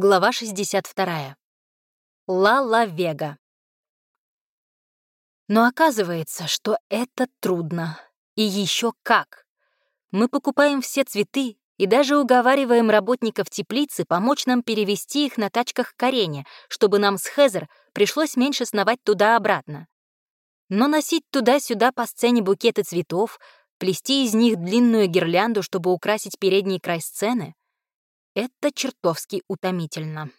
Глава 62. Ла-Ла-Вега. Но оказывается, что это трудно. И еще как. Мы покупаем все цветы и даже уговариваем работников теплицы помочь нам перевести их на тачках к арене, чтобы нам с Хезер пришлось меньше сновать туда-обратно. Но носить туда-сюда по сцене букеты цветов, плести из них длинную гирлянду, чтобы украсить передний край сцены — это чертовски утомительно.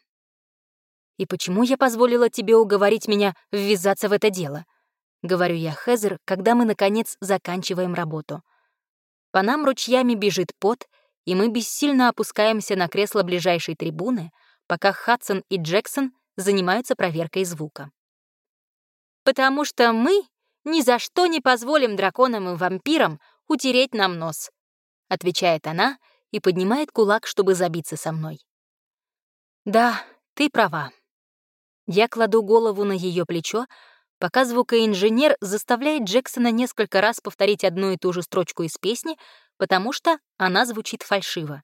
«И почему я позволила тебе уговорить меня ввязаться в это дело?» — говорю я Хезер, когда мы, наконец, заканчиваем работу. По нам ручьями бежит пот, и мы бессильно опускаемся на кресло ближайшей трибуны, пока Хадсон и Джексон занимаются проверкой звука. «Потому что мы ни за что не позволим драконам и вампирам утереть нам нос», — отвечает она и поднимает кулак, чтобы забиться со мной. «Да, ты права». Я кладу голову на ее плечо, пока звукоинженер заставляет Джексона несколько раз повторить одну и ту же строчку из песни, потому что она звучит фальшиво.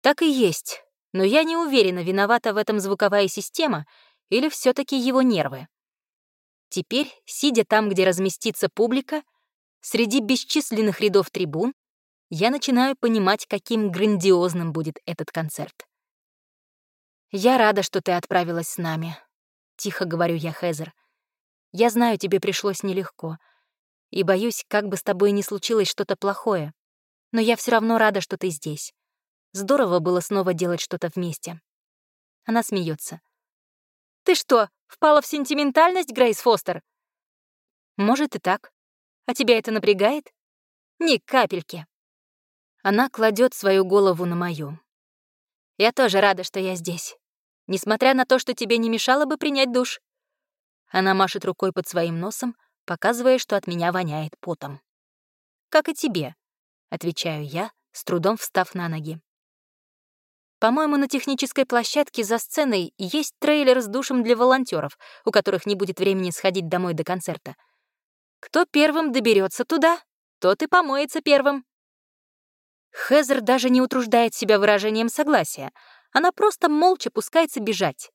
Так и есть, но я не уверена, виновата в этом звуковая система или все таки его нервы. Теперь, сидя там, где разместится публика, среди бесчисленных рядов трибун, я начинаю понимать, каким грандиозным будет этот концерт. «Я рада, что ты отправилась с нами», — тихо говорю я Хезер. «Я знаю, тебе пришлось нелегко, и боюсь, как бы с тобой ни случилось что-то плохое, но я все равно рада, что ты здесь. Здорово было снова делать что-то вместе». Она смеется. «Ты что, впала в сентиментальность, Грейс Фостер?» «Может и так. А тебя это напрягает?» «Ни капельки», она кладет свою голову на мою. «Я тоже рада, что я здесь. Несмотря на то, что тебе не мешало бы принять душ». Она машет рукой под своим носом, показывая, что от меня воняет потом. «Как и тебе», — отвечаю я, с трудом встав на ноги. По-моему, на технической площадке за сценой есть трейлер с душем для волонтеров, у которых не будет времени сходить домой до концерта. Кто первым доберется туда, тот и помоется первым. Хезер даже не утруждает себя выражением согласия. Она просто молча пускается бежать.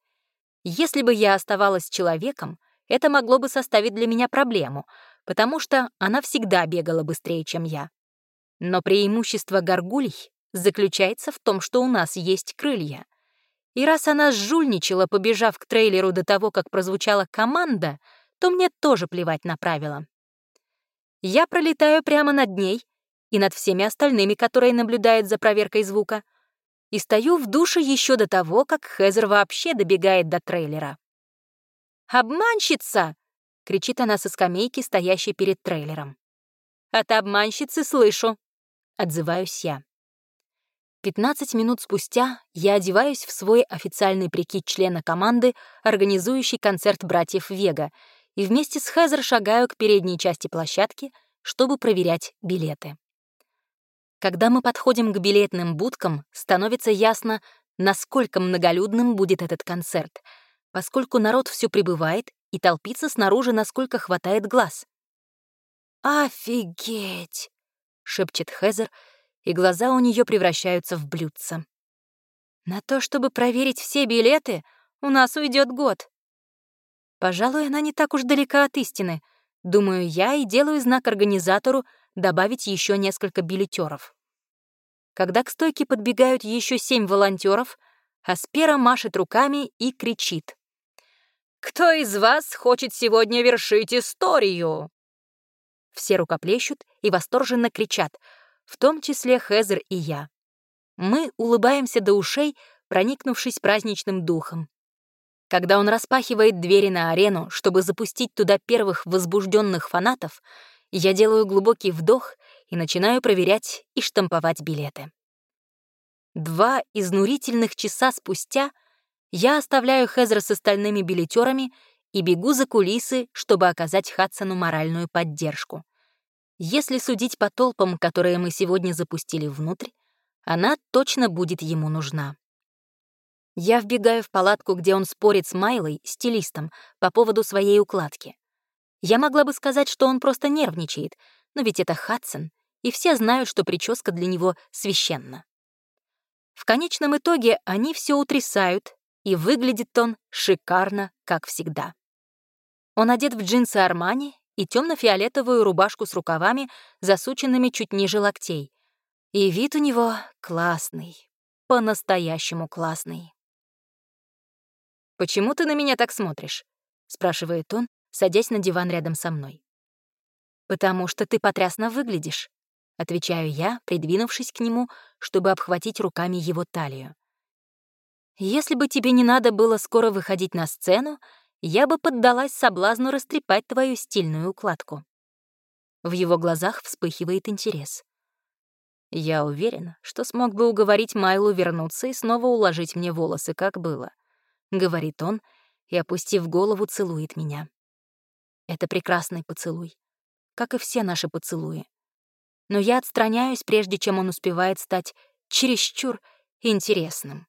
Если бы я оставалась человеком, это могло бы составить для меня проблему, потому что она всегда бегала быстрее, чем я. Но преимущество горгулей заключается в том, что у нас есть крылья. И раз она сжульничала, побежав к трейлеру до того, как прозвучала команда, то мне тоже плевать на правила. Я пролетаю прямо над ней и над всеми остальными, которые наблюдают за проверкой звука, и стою в душе еще до того, как Хезер вообще добегает до трейлера. «Обманщица!» — кричит она со скамейки, стоящей перед трейлером. «От обманщицы слышу!» — отзываюсь я. Пятнадцать минут спустя я одеваюсь в свой официальный прикид члена команды, организующий концерт братьев Вега, и вместе с Хезер шагаю к передней части площадки, чтобы проверять билеты. Когда мы подходим к билетным будкам, становится ясно, насколько многолюдным будет этот концерт, поскольку народ все прибывает и толпится снаружи, насколько хватает глаз. «Офигеть!» — шепчет Хезер, и глаза у нее превращаются в блюдца. «На то, чтобы проверить все билеты, у нас уйдет год». Пожалуй, она не так уж далека от истины, думаю я и делаю знак организатору добавить еще несколько билетеров. Когда к стойке подбегают еще семь волонтеров, Аспера машет руками и кричит. «Кто из вас хочет сегодня вершить историю?» Все рукоплещут и восторженно кричат, в том числе Хезер и я. Мы улыбаемся до ушей, проникнувшись праздничным духом. Когда он распахивает двери на арену, чтобы запустить туда первых возбужденных фанатов, я делаю глубокий вдох и начинаю проверять и штамповать билеты. Два изнурительных часа спустя я оставляю Хезра с остальными билетерами и бегу за кулисы, чтобы оказать Хадсону моральную поддержку. Если судить по толпам, которые мы сегодня запустили внутрь, она точно будет ему нужна. Я вбегаю в палатку, где он спорит с Майлой, стилистом, по поводу своей укладки. Я могла бы сказать, что он просто нервничает, но ведь это Хадсон, и все знают, что прическа для него священна. В конечном итоге они все утрясают, и выглядит он шикарно, как всегда. Он одет в джинсы Армани и темно-фиолетовую рубашку с рукавами, засученными чуть ниже локтей. И вид у него классный, по-настоящему классный. «Почему ты на меня так смотришь?» — спрашивает он, садясь на диван рядом со мной. «Потому что ты потрясно выглядишь», — отвечаю я, придвинувшись к нему, чтобы обхватить руками его талию. «Если бы тебе не надо было скоро выходить на сцену, я бы поддалась соблазну растрепать твою стильную укладку». В его глазах вспыхивает интерес. Я уверена, что смог бы уговорить Майлу вернуться и снова уложить мне волосы, как было. Говорит он и, опустив голову, целует меня. Это прекрасный поцелуй, как и все наши поцелуи. Но я отстраняюсь, прежде чем он успевает стать чересчур интересным.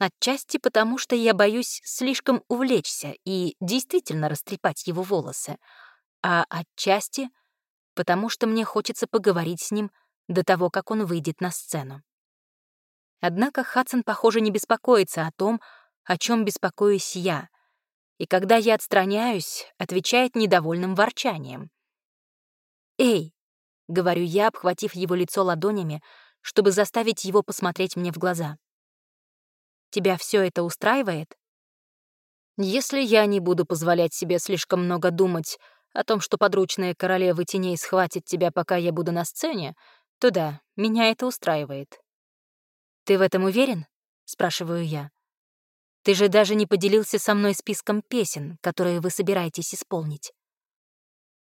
Отчасти потому, что я боюсь слишком увлечься и действительно растрепать его волосы, а отчасти потому, что мне хочется поговорить с ним до того, как он выйдет на сцену. Однако Хадсон, похоже, не беспокоится о том, о чем беспокоюсь я, и когда я отстраняюсь, отвечает недовольным ворчанием. «Эй!» — говорю я, обхватив его лицо ладонями, чтобы заставить его посмотреть мне в глаза. Тебя все это устраивает? Если я не буду позволять себе слишком много думать о том, что подручная королева теней схватит тебя, пока я буду на сцене, то да, меня это устраивает. Ты в этом уверен? спрашиваю я. Ты же даже не поделился со мной списком песен, которые вы собираетесь исполнить.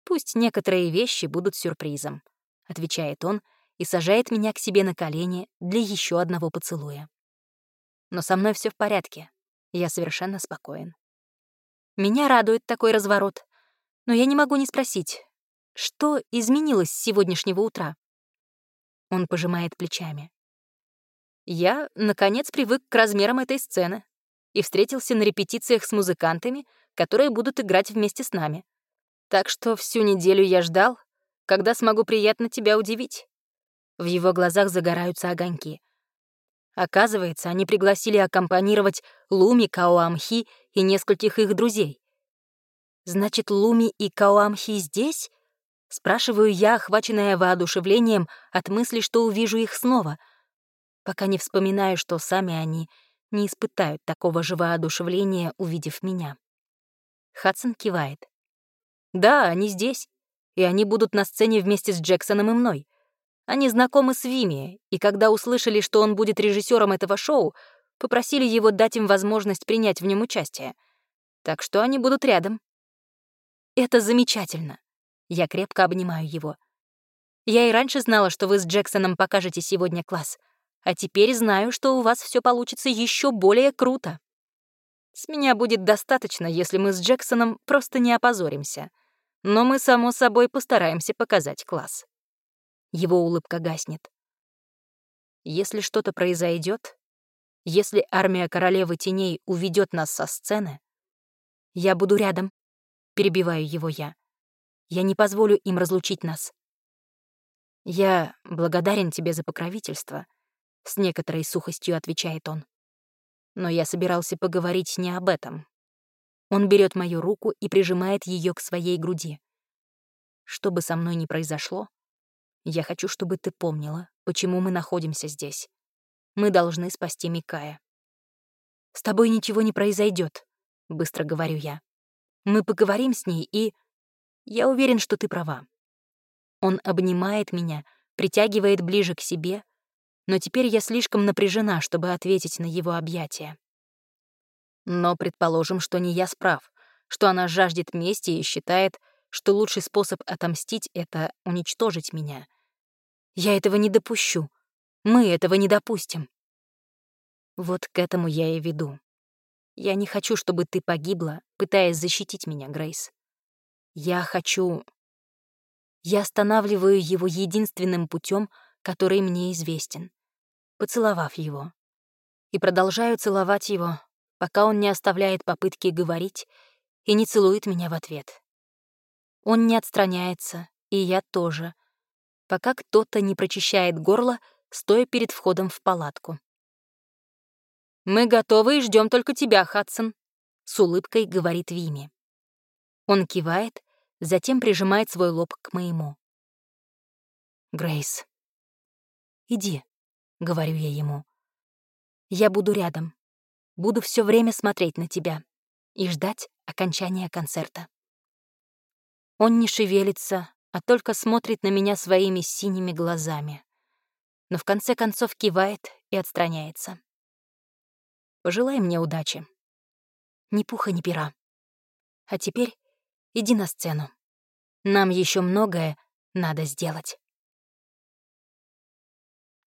Пусть некоторые вещи будут сюрпризом, отвечает он и сажает меня к себе на колени для еще одного поцелуя но со мной все в порядке. Я совершенно спокоен. Меня радует такой разворот, но я не могу не спросить, что изменилось с сегодняшнего утра? Он пожимает плечами. Я, наконец, привык к размерам этой сцены и встретился на репетициях с музыкантами, которые будут играть вместе с нами. Так что всю неделю я ждал, когда смогу приятно тебя удивить. В его глазах загораются огоньки. Оказывается, они пригласили аккомпанировать Луми, Каоамхи и нескольких их друзей. «Значит, Луми и Каоамхи здесь?» Спрашиваю я, охваченная воодушевлением от мысли, что увижу их снова, пока не вспоминаю, что сами они не испытают такого же воодушевления, увидев меня. Хадсон кивает. «Да, они здесь, и они будут на сцене вместе с Джексоном и мной. Они знакомы с Вими, и когда услышали, что он будет режиссером этого шоу, попросили его дать им возможность принять в нем участие. Так что они будут рядом. Это замечательно. Я крепко обнимаю его. Я и раньше знала, что вы с Джексоном покажете сегодня класс, а теперь знаю, что у вас все получится еще более круто. С меня будет достаточно, если мы с Джексоном просто не опозоримся. Но мы, само собой, постараемся показать класс. Его улыбка гаснет. Если что-то произойдет, если армия королевы теней уведет нас со сцены, я буду рядом, перебиваю его я. Я не позволю им разлучить нас. Я благодарен тебе за покровительство, с некоторой сухостью отвечает он. Но я собирался поговорить не об этом. Он берет мою руку и прижимает ее к своей груди. Что бы со мной ни произошло, я хочу, чтобы ты помнила, почему мы находимся здесь. Мы должны спасти Микая. С тобой ничего не произойдет, быстро говорю я. Мы поговорим с ней, и... Я уверен, что ты права. Он обнимает меня, притягивает ближе к себе, но теперь я слишком напряжена, чтобы ответить на его объятия. Но предположим, что не я справ, что она жаждет мести и считает, что лучший способ отомстить — это уничтожить меня. Я этого не допущу. Мы этого не допустим. Вот к этому я и веду. Я не хочу, чтобы ты погибла, пытаясь защитить меня, Грейс. Я хочу... Я останавливаю его единственным путем, который мне известен, поцеловав его. И продолжаю целовать его, пока он не оставляет попытки говорить и не целует меня в ответ. Он не отстраняется, и я тоже, пока кто-то не прочищает горло, стоя перед входом в палатку. Мы готовы и ждем только тебя, Хадсон», — с улыбкой говорит Вими. Он кивает, затем прижимает свой лоб к моему. «Грейс, иди», — говорю я ему. «Я буду рядом, буду все время смотреть на тебя и ждать окончания концерта». Он не шевелится, а только смотрит на меня своими синими глазами. Но в конце концов кивает и отстраняется. Пожелай мне удачи. Ни пуха, ни пера. А теперь иди на сцену. Нам еще многое надо сделать.